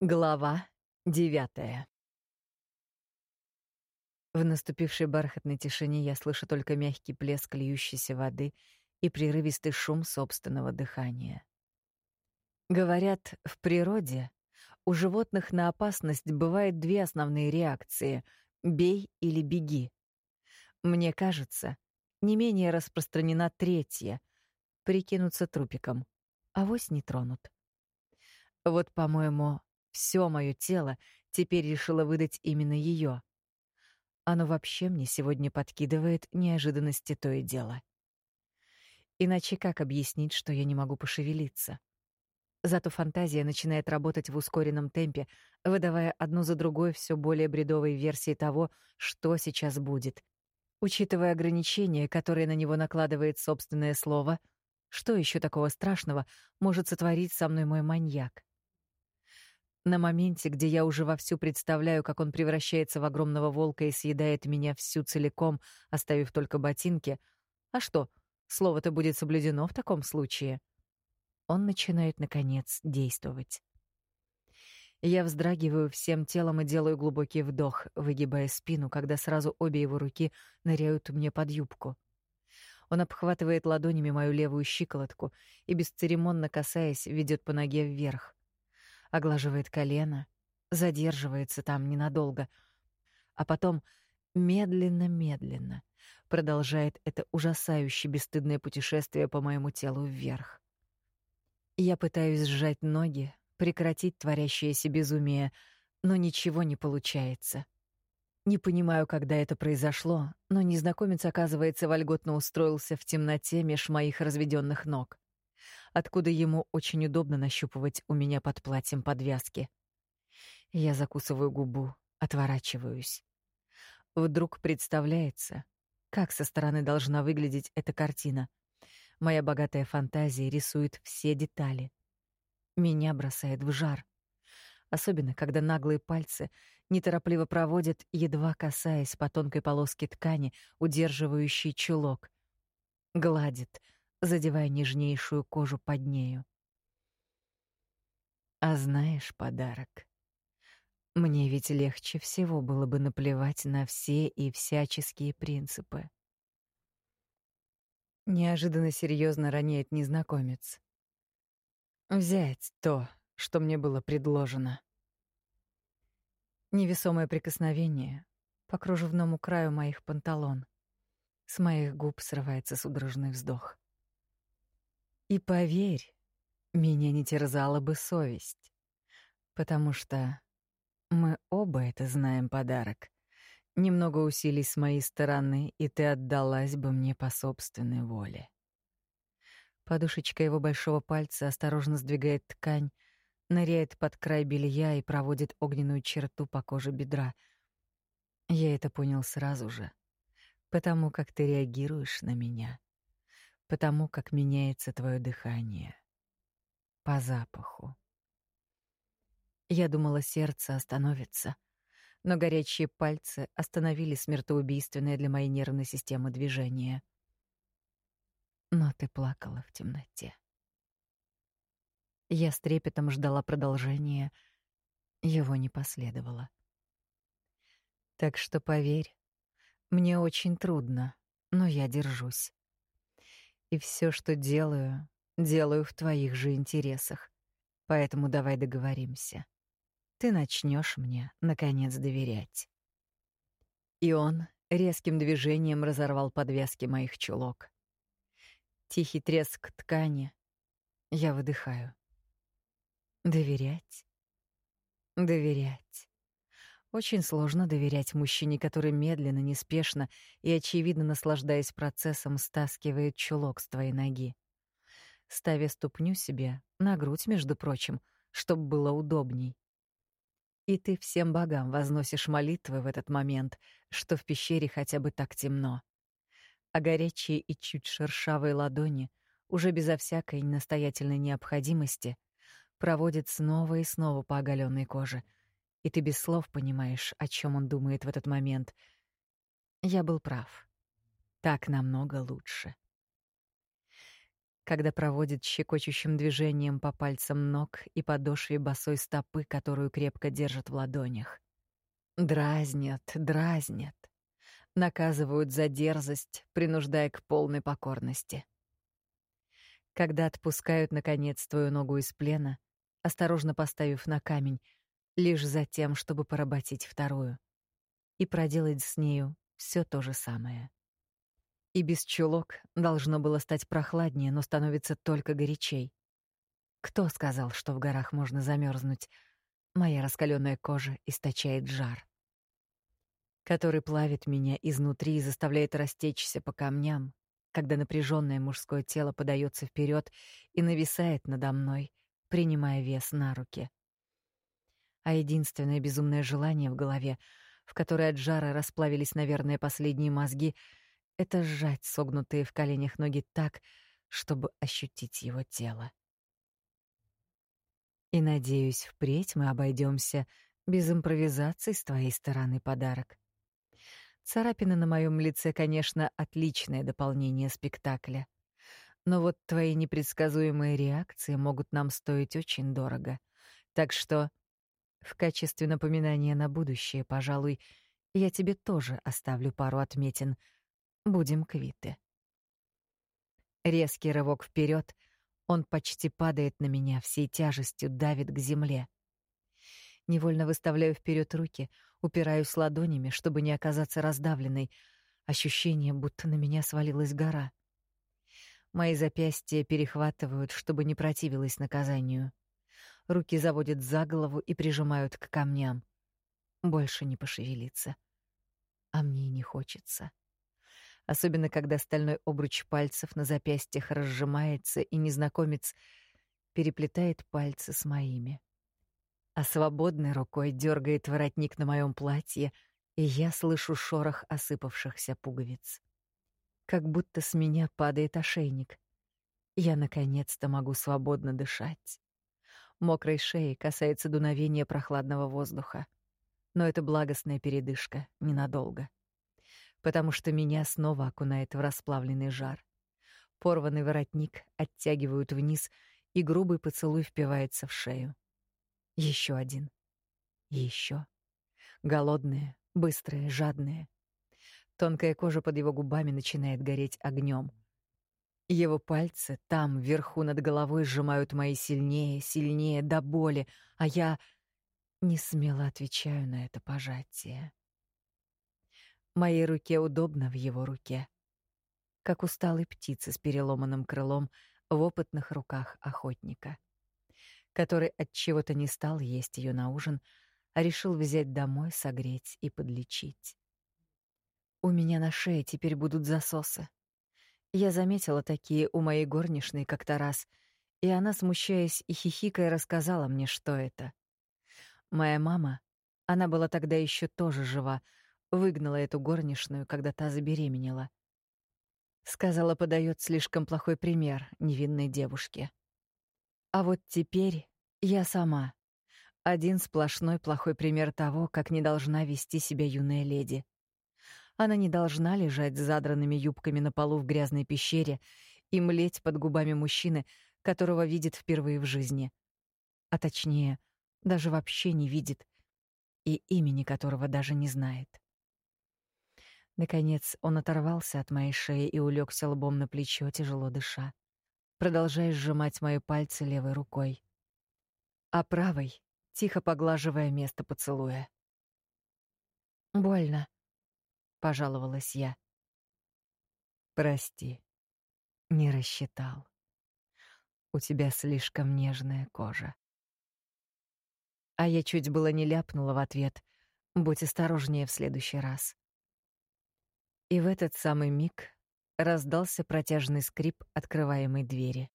Глава девятая В наступившей бархатной тишине я слышу только мягкий плеск льющейся воды и прерывистый шум собственного дыхания. Говорят, в природе у животных на опасность бывает две основные реакции — бей или беги. Мне кажется, не менее распространена третья — прикинуться трупиком, а вось не тронут. Вот, по-моему, все мое тело теперь решило выдать именно ее. Оно вообще мне сегодня подкидывает неожиданности то и дело. Иначе как объяснить, что я не могу пошевелиться? Зато фантазия начинает работать в ускоренном темпе, выдавая одну за другой все более бредовые версии того, что сейчас будет. Учитывая ограничения, которые на него накладывает собственное слово, что еще такого страшного может сотворить со мной мой маньяк? На моменте, где я уже вовсю представляю, как он превращается в огромного волка и съедает меня всю целиком, оставив только ботинки. А что, слово-то будет соблюдено в таком случае. Он начинает, наконец, действовать. Я вздрагиваю всем телом и делаю глубокий вдох, выгибая спину, когда сразу обе его руки ныряют мне под юбку. Он обхватывает ладонями мою левую щиколотку и, бесцеремонно касаясь, ведет по ноге вверх оглаживает колено, задерживается там ненадолго, а потом медленно-медленно продолжает это ужасающе бесстыдное путешествие по моему телу вверх. Я пытаюсь сжать ноги, прекратить творящееся безумие, но ничего не получается. Не понимаю, когда это произошло, но незнакомец, оказывается, вольготно устроился в темноте меж моих разведённых ног откуда ему очень удобно нащупывать у меня под платьем подвязки. Я закусываю губу, отворачиваюсь. Вдруг представляется, как со стороны должна выглядеть эта картина. Моя богатая фантазия рисует все детали. Меня бросает в жар. Особенно, когда наглые пальцы неторопливо проводят, едва касаясь по тонкой полоске ткани, удерживающей чулок. Гладит, задевая нежнейшую кожу под нею. А знаешь, подарок. Мне ведь легче всего было бы наплевать на все и всяческие принципы. Неожиданно серьезно роняет незнакомец. Взять то, что мне было предложено. Невесомое прикосновение по кружевному краю моих панталон. С моих губ срывается судорожный вздох. И поверь, меня не терзала бы совесть, потому что мы оба это знаем подарок. Немного усилий с моей стороны, и ты отдалась бы мне по собственной воле. Подушечка его большого пальца осторожно сдвигает ткань, ныряет под край белья и проводит огненную черту по коже бедра. Я это понял сразу же, потому как ты реагируешь на меня потому как меняется твое дыхание. По запаху. Я думала, сердце остановится, но горячие пальцы остановили смертоубийственное для моей нервной системы движение. Но ты плакала в темноте. Я с трепетом ждала продолжения, его не последовало. Так что поверь, мне очень трудно, но я держусь. И все, что делаю, делаю в твоих же интересах. Поэтому давай договоримся. Ты начнешь мне, наконец, доверять. И он резким движением разорвал подвязки моих чулок. Тихий треск ткани. Я выдыхаю. Доверять? Доверять. Очень сложно доверять мужчине, который медленно, неспешно и очевидно наслаждаясь процессом, стаскивает чулок с твоей ноги, ставя ступню себе на грудь, между прочим, чтобы было удобней. И ты всем богам возносишь молитвы в этот момент, что в пещере хотя бы так темно. А горячие и чуть шершавые ладони, уже безо всякой настоятельной необходимости, проводят снова и снова по оголенной коже — и ты без слов понимаешь, о чем он думает в этот момент. Я был прав. Так намного лучше. когда проводит щекочущим движением по пальцам ног и подошве босой стопы, которую крепко держит в ладонях. Дразнят, дразнят. Наказывают за дерзость, принуждая к полной покорности. Когда отпускают, наконец, твою ногу из плена, осторожно поставив на камень, лишь за тем, чтобы поработить вторую и проделать с нею все то же самое. И без чулок должно было стать прохладнее, но становится только горячей. Кто сказал, что в горах можно замерзнуть? Моя раскаленная кожа источает жар, который плавит меня изнутри и заставляет растечься по камням, когда напряженное мужское тело подается вперед и нависает надо мной, принимая вес на руки. А единственное безумное желание в голове, в которой от жара расплавились, наверное, последние мозги — это сжать согнутые в коленях ноги так, чтобы ощутить его тело. И надеюсь, впредь мы обойдемся без импровизаций с твоей стороны подарок. Царапины на моем лице, конечно, отличное дополнение спектакля. Но вот твои непредсказуемые реакции могут нам стоить очень дорого. Так что в качестве напоминания на будущее, пожалуй, я тебе тоже оставлю пару отметин — будем квиты. Резкий рывок вперед, он почти падает на меня, всей тяжестью давит к земле. Невольно выставляю вперед руки, упираюсь ладонями, чтобы не оказаться раздавленной. Ощущение, будто на меня свалилась гора. Мои запястья перехватывают, чтобы не противилась наказанию. Руки заводят за голову и прижимают к камням. Больше не пошевелиться. А мне не хочется особенно когда стальной обруч пальцев на запястьях разжимается, и незнакомец переплетает пальцы с моими. А свободной рукой дергает воротник на моем платье, и я слышу шорох осыпавшихся пуговиц. Как будто с меня падает ошейник. Я наконец-то могу свободно дышать. Мокрой шеей касается дуновения прохладного воздуха. Но это благостная передышка, ненадолго потому что меня снова окунает в расплавленный жар. Порванный воротник оттягивают вниз, и грубый поцелуй впивается в шею. Еще один. Еще. Голодные, быстрые, жадные. Тонкая кожа под его губами начинает гореть огнем. Его пальцы там, вверху над головой, сжимают мои сильнее, сильнее, до боли, а я не смело отвечаю на это пожатие. Моей руке удобно в его руке. Как усталой птицы с переломанным крылом в опытных руках охотника, который от чего-то не стал есть ее на ужин, а решил взять домой, согреть и подлечить. У меня на шее теперь будут засосы. Я заметила такие у моей горничной как-то раз, и она, смущаясь и хихикая, рассказала мне, что это. Моя мама, она была тогда еще тоже жива, Выгнала эту горничную, когда та забеременела. Сказала, подает слишком плохой пример невинной девушке. А вот теперь я сама. Один сплошной плохой пример того, как не должна вести себя юная леди. Она не должна лежать с задранными юбками на полу в грязной пещере и млеть под губами мужчины, которого видит впервые в жизни. А точнее, даже вообще не видит и имени которого даже не знает. Наконец он оторвался от моей шеи и улегся лбом на плечо, тяжело дыша, продолжая сжимать мои пальцы левой рукой, а правой тихо поглаживая место поцелуя. «Больно», — пожаловалась я. «Прости, не рассчитал. У тебя слишком нежная кожа». А я чуть было не ляпнула в ответ. «Будь осторожнее в следующий раз». И в этот самый миг раздался протяжный скрип открываемой двери.